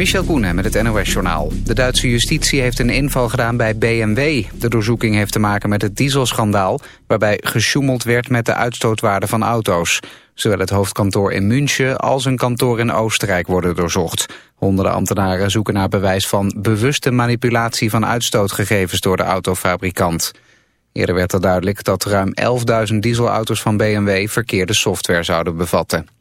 Michel Koenen met het NOS-journaal. De Duitse justitie heeft een inval gedaan bij BMW. De doorzoeking heeft te maken met het dieselschandaal... waarbij gesjoemeld werd met de uitstootwaarde van auto's. Zowel het hoofdkantoor in München als een kantoor in Oostenrijk worden doorzocht. Honderden ambtenaren zoeken naar bewijs van bewuste manipulatie... van uitstootgegevens door de autofabrikant. Eerder werd er duidelijk dat ruim 11.000 dieselauto's van BMW... verkeerde software zouden bevatten.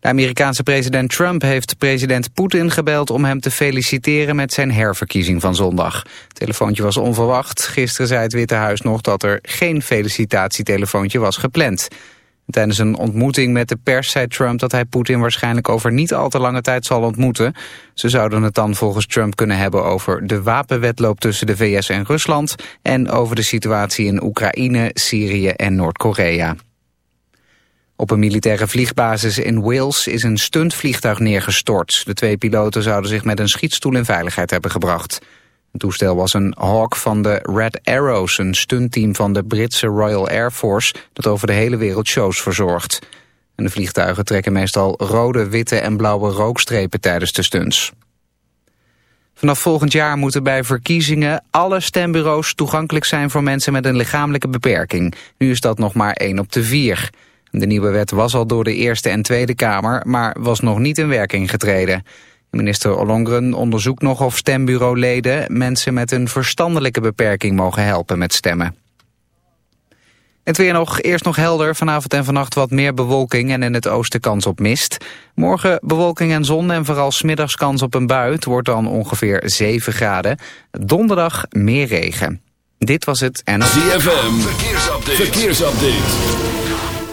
De Amerikaanse president Trump heeft president Poetin gebeld om hem te feliciteren met zijn herverkiezing van zondag. Het telefoontje was onverwacht. Gisteren zei het Witte Huis nog dat er geen felicitatietelefoontje was gepland. Tijdens een ontmoeting met de pers zei Trump dat hij Poetin waarschijnlijk over niet al te lange tijd zal ontmoeten. Ze zouden het dan volgens Trump kunnen hebben over de wapenwetloop tussen de VS en Rusland en over de situatie in Oekraïne, Syrië en Noord-Korea. Op een militaire vliegbasis in Wales is een stuntvliegtuig neergestort. De twee piloten zouden zich met een schietstoel in veiligheid hebben gebracht. Het toestel was een Hawk van de Red Arrows, een stuntteam van de Britse Royal Air Force... dat over de hele wereld shows verzorgt. En de vliegtuigen trekken meestal rode, witte en blauwe rookstrepen tijdens de stunts. Vanaf volgend jaar moeten bij verkiezingen alle stembureaus toegankelijk zijn voor mensen met een lichamelijke beperking. Nu is dat nog maar 1 op de 4. De nieuwe wet was al door de Eerste en Tweede Kamer, maar was nog niet in werking getreden. Minister Ollongren onderzoekt nog of stembureauleden mensen met een verstandelijke beperking mogen helpen met stemmen. Het weer nog, eerst nog helder, vanavond en vannacht wat meer bewolking en in het oosten kans op mist. Morgen bewolking en zon en vooral smiddags kans op een bui. Het wordt dan ongeveer 7 graden. Donderdag meer regen. Dit was het en... ZFM, verkeersupdate. verkeersupdate.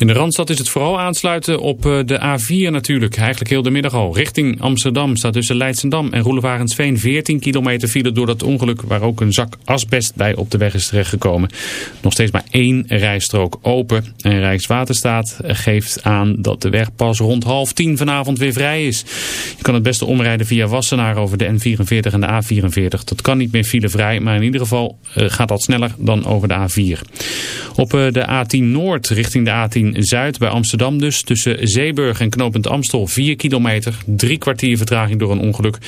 In de Randstad is het vooral aansluiten op eh, de A4 natuurlijk. Eigenlijk heel de middag al. Richting Amsterdam staat tussen Leidsendam en Roelevarensveen 14 kilometer file door dat ongeluk waar ook een zak asbest bij op de weg is terechtgekomen. Nog steeds maar één rijstrook open. En Rijkswaterstaat geeft aan dat de weg pas rond half tien vanavond weer vrij is. Je kan het beste omrijden via Wassenaar over de N44 en de A44. Dat kan niet meer filevrij, maar in ieder geval eh, gaat dat sneller dan over de A4. Op eh, de A10 Noord richting de A10 Zuid bij Amsterdam dus. Tussen Zeeburg en Knopend Amstel 4 kilometer. Drie kwartier vertraging door een ongeluk.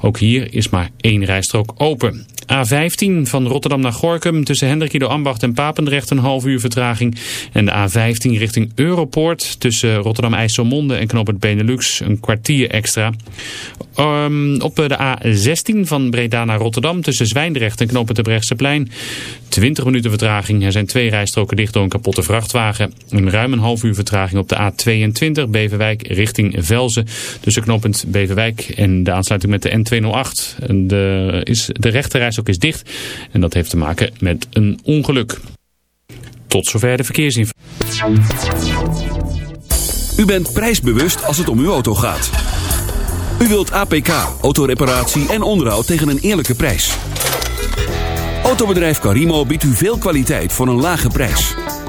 Ook hier is maar één rijstrook open. A15 van Rotterdam naar Gorkum tussen Hendrikido Ambacht en Papendrecht een half uur vertraging. En de A15 richting Europoort tussen Rotterdam IJsselmonde en Knoop Benelux een kwartier extra. Um, op de A16 van Breda naar Rotterdam tussen Zwijndrecht en Knoop het plein 20 minuten vertraging. Er zijn twee rijstroken dicht door een kapotte vrachtwagen. Een een half uur vertraging op de A22 Beverwijk richting Velzen. Tussen knooppunt Beverwijk en de aansluiting met de N208. De, is, de rechterrijstrook is dicht en dat heeft te maken met een ongeluk. Tot zover de verkeersinformatie. U bent prijsbewust als het om uw auto gaat. U wilt APK, autoreparatie en onderhoud tegen een eerlijke prijs. Autobedrijf Carimo biedt u veel kwaliteit voor een lage prijs.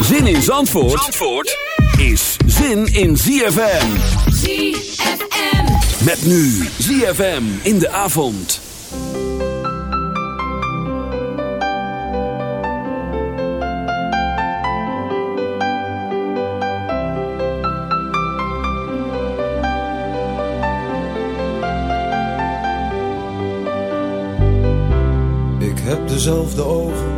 Zin in Zandvoort, Zandvoort is zin in ZFM. ZFM. Met nu ZFM in de avond. Ik heb dezelfde ogen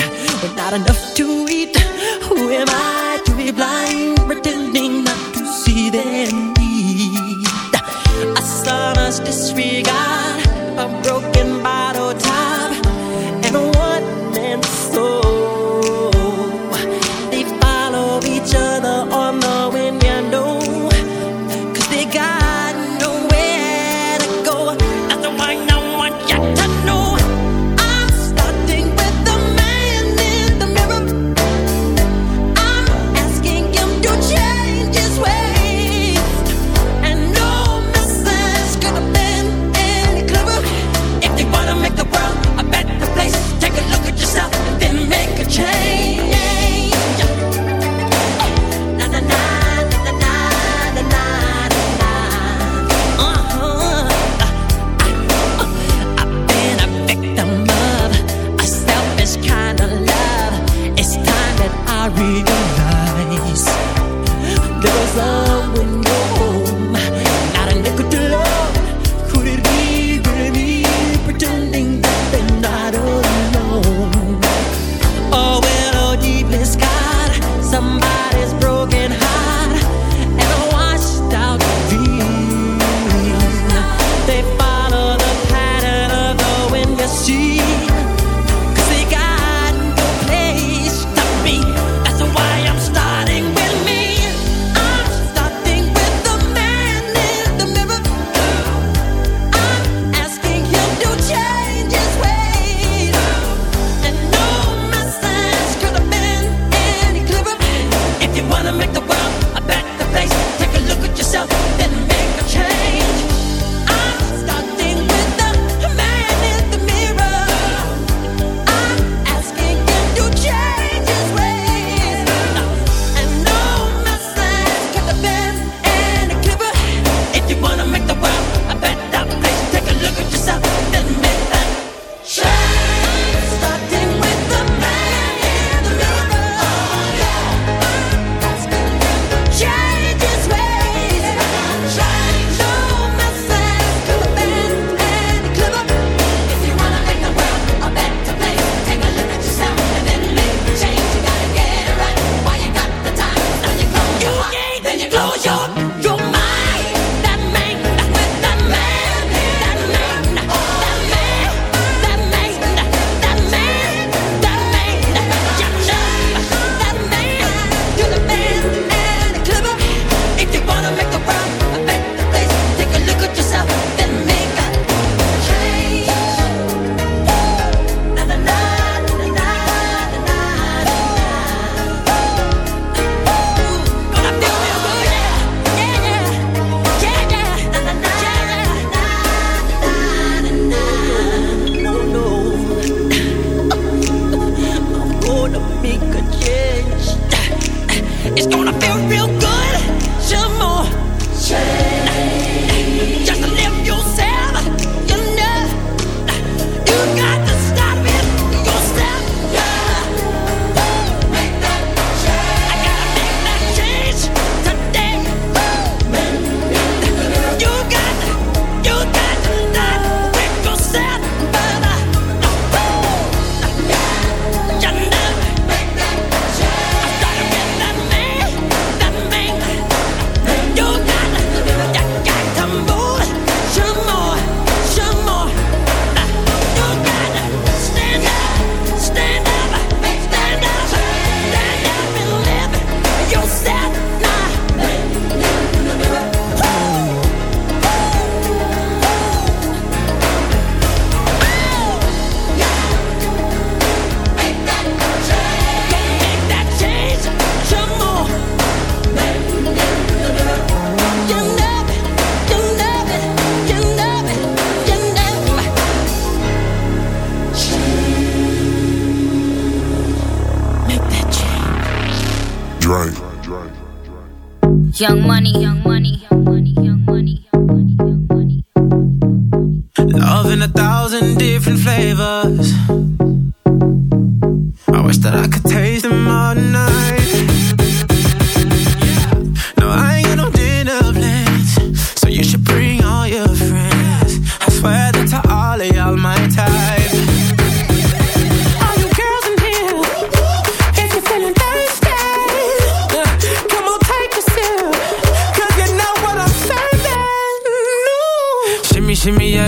not enough to eat. Who am I to be blind, pretending not to see their need? A son's disregard,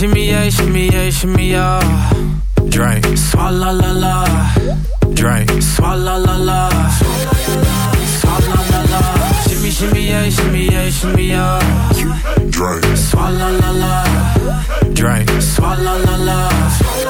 Shimmy, yeah, shimmy, yeah, shimmy, yeah. Drink, swalla la la. Drink, swalla la la. Swalla la la. Shimmy, shimmy, yeah, shimmy, yeah, shimmy, yeah. Drink, swalla la la. Drink, swalla la la.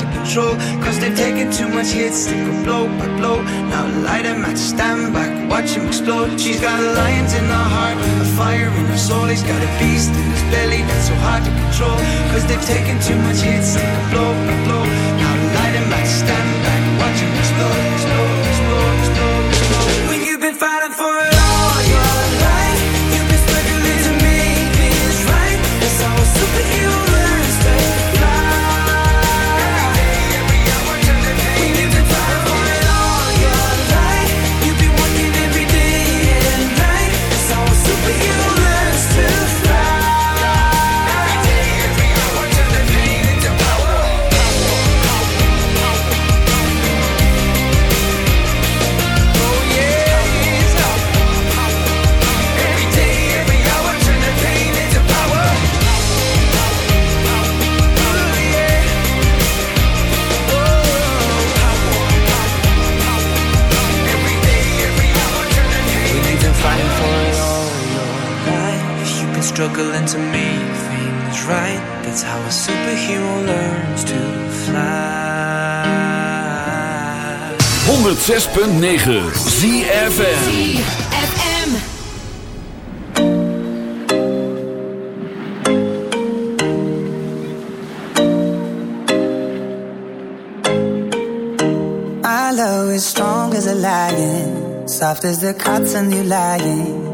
control. Cause they've taken too much hits, they go blow by blow. Now light them at stand back, watch him explode. She's got lions in her heart, a fire in her soul. He's got a beast in his belly that's so hard to control. Cause they've taken too much hits, they go blow by blow. Struggling to make things right. That's how a superhero learns to fly. 106.9 ZFM. ZFM. My love is strong as a lion, soft as the cotton you lying.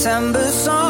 September song,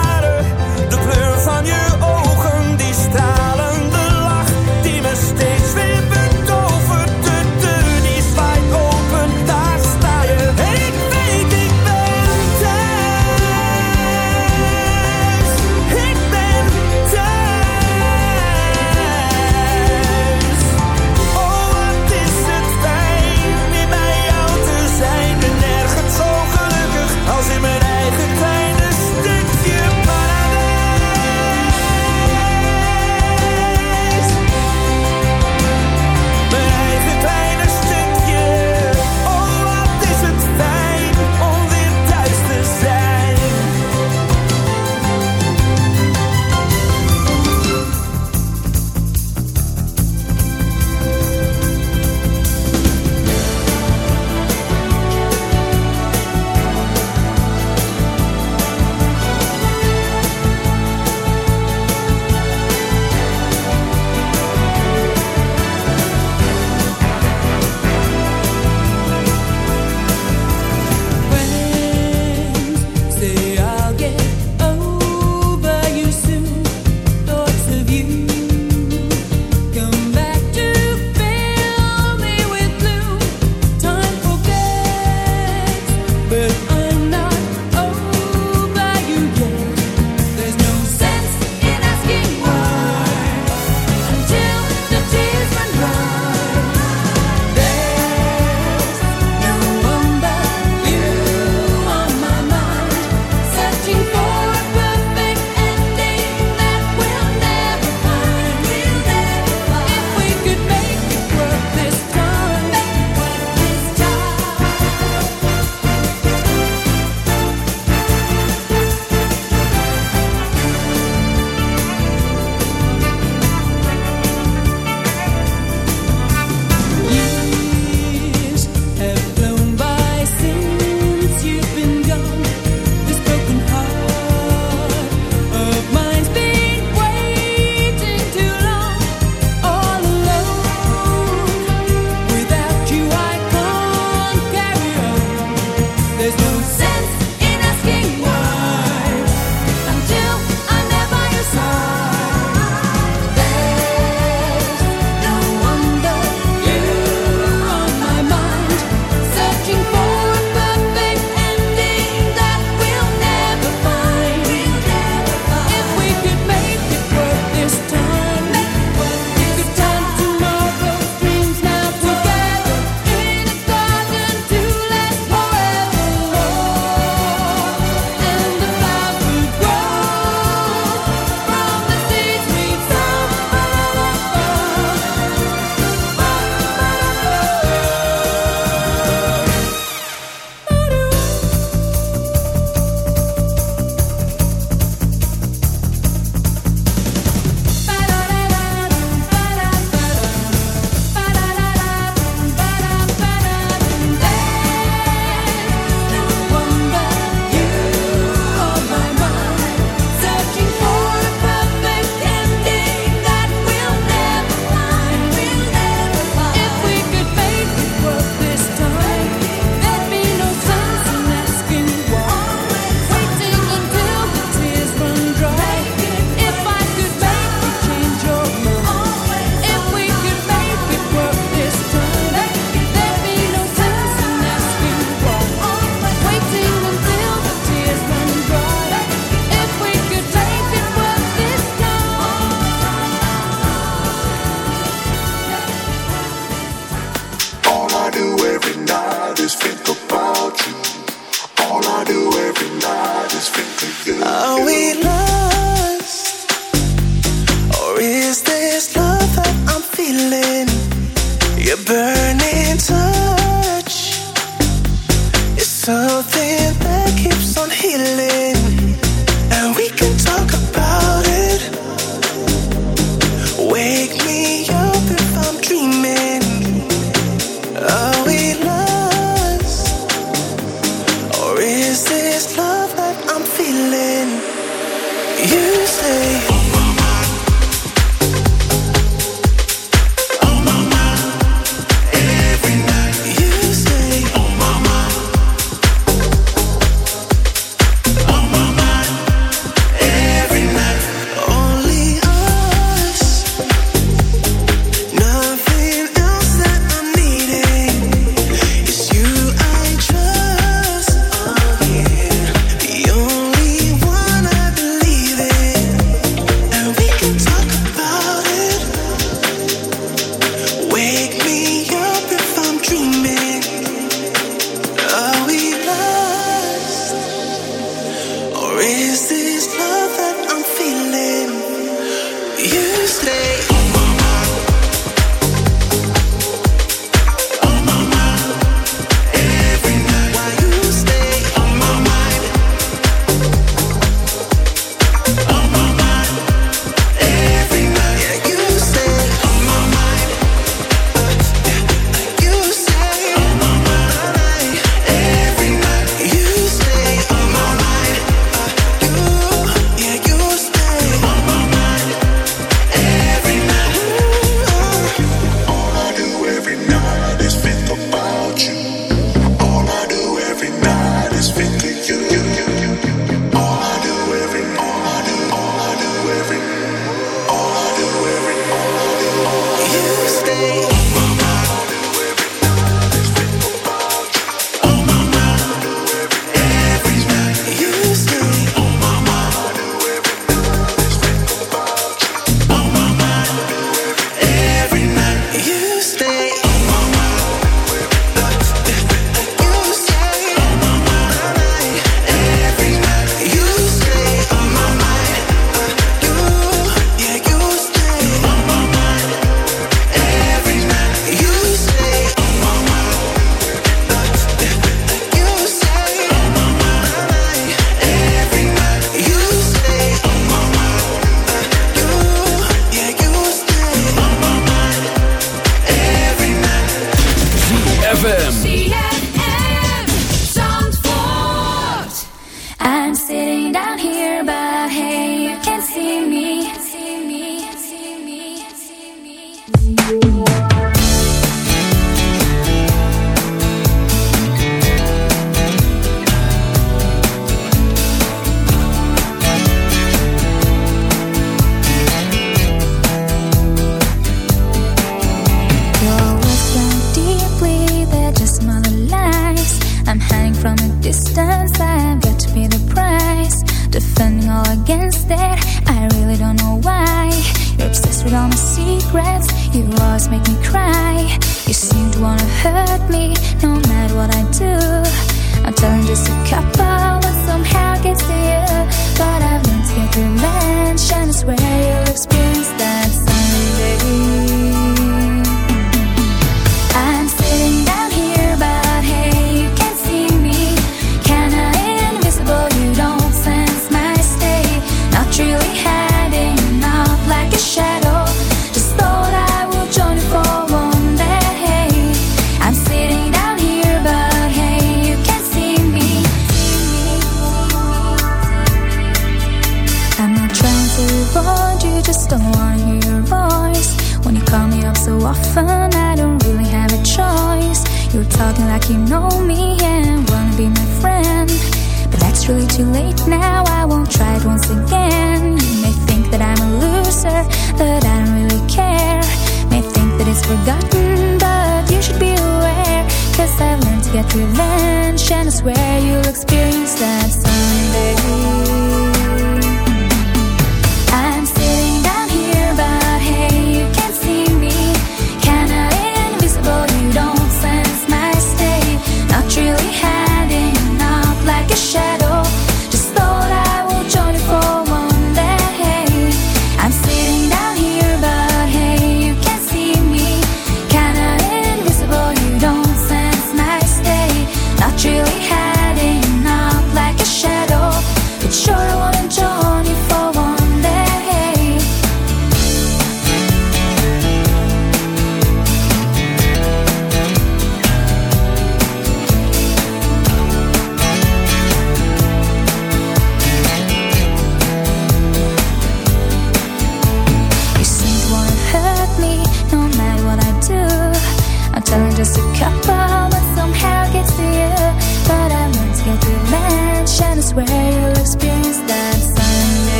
forgotten, but you should be aware. Cause I've learned to get revenge, and I swear you'll experience that soon.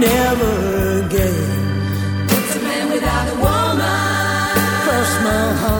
never again. It's a man without a woman. Cross my heart.